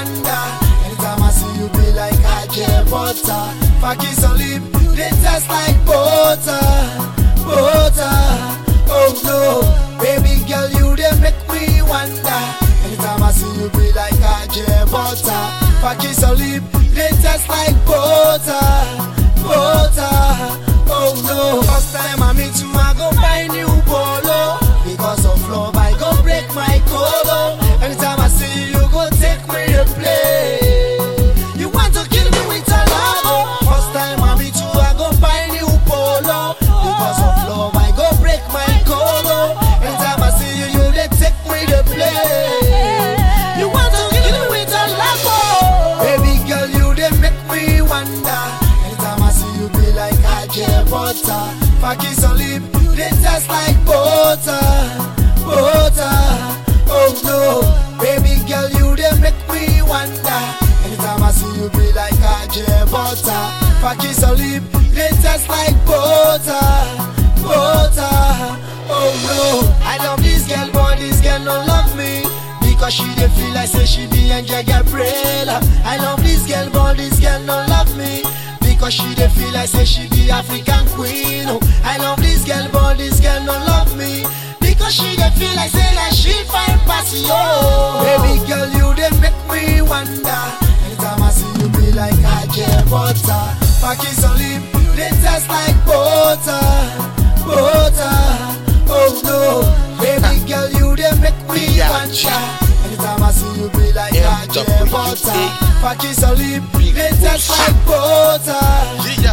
wonder. Anytime I see you, be like I get butter. Kiss on lip, they taste like butter, butter. Oh no, baby girl, you they make me wonder. Anytime I see you, be like I get butter. Kiss on lip, they taste like butter. I kiss on lip, they taste like butter, butter. Oh no, baby girl, you they make me wonder. Anytime I see you, be like I get butter. I kiss on lip, they taste like butter, butter. Oh no, I love this girl, but this girl don't love me. Because she dey feel like say she be Angel Gabriela. Because she dey feel like say she be African queen. Oh, I love this girl, but this girl don't love me. Because she dey feel like say that she fine pass yo. Oh. Baby girl, you dey make me wonder. Anytime I see you, be like I get butter. Kiss on lip, they taste like butter, butter. Oh no, baby girl, you dey make me wonder. Anytime I see you, be like I get butter. If I kiss on lip, they taste like butter,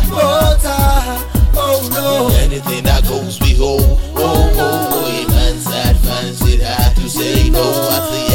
butter. Oh no. Anything that goes we hold. Oh, oh, oh, a man's side fancy hard to say no. I say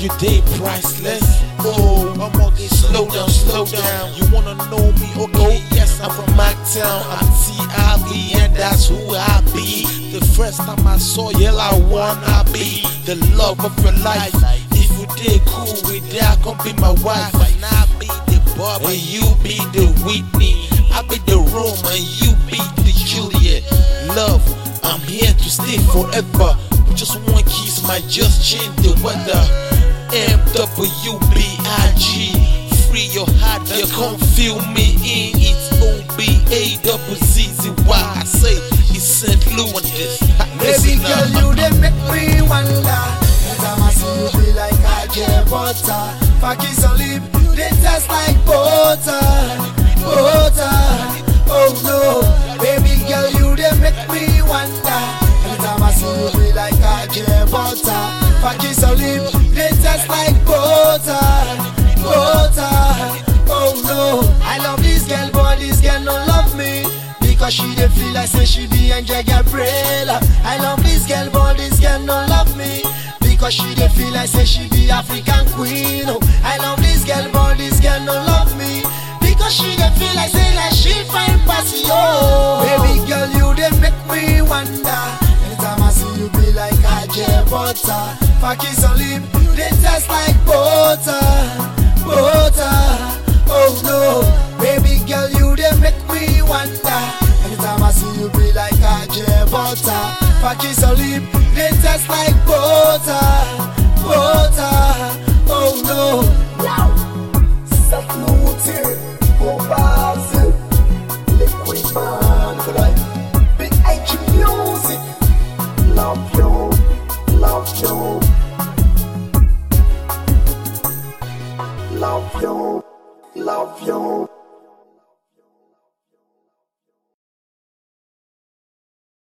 you they priceless. Oh, I'm okay, slow down, slow down. You wanna know me? Okay, yes, I'm from my town. I'm T.I.V. and that's who I be. The first time I saw you, I wanna be the love of your life. If you did cool with that, come be my wife. And I be the Bob and you be the Whitney. I be the Rome and you be the Juliet. Love, I'm here to stay forever. Just one kiss might just change the weather. MWBIG. Free your heart, you come feel me in. It's O-B-A-double-Z-Z-Y. I say it's St. Louis. Baby girl, you they make me wonder. Anytime I see you, be like I get butter. Kiss on lip, they taste like butter, butter. Oh no, baby girl, you they make me wonder. Anytime I see you, be like I get butter. Kiss on lip, taste like butter, butter. Oh no, I love this girl, but this girl don't love me. Because she dey feel like say she be Angel Gabriela. I love this girl, but this girl don't love me. Because she dey feel like say she be African queen. Oh, I love this girl, but this girl don't love me. Because she dey feel like say that she fine pass yo. Oh. Baby girl, you dey make me wonder. Anytime I see you, be like I butter. Kiss on lip, they taste like butter, butter. Oh no, baby girl, you they make me wonder. Anytime I see you, be like I get butter. Kiss on lip, they taste like butter. Love you, love you.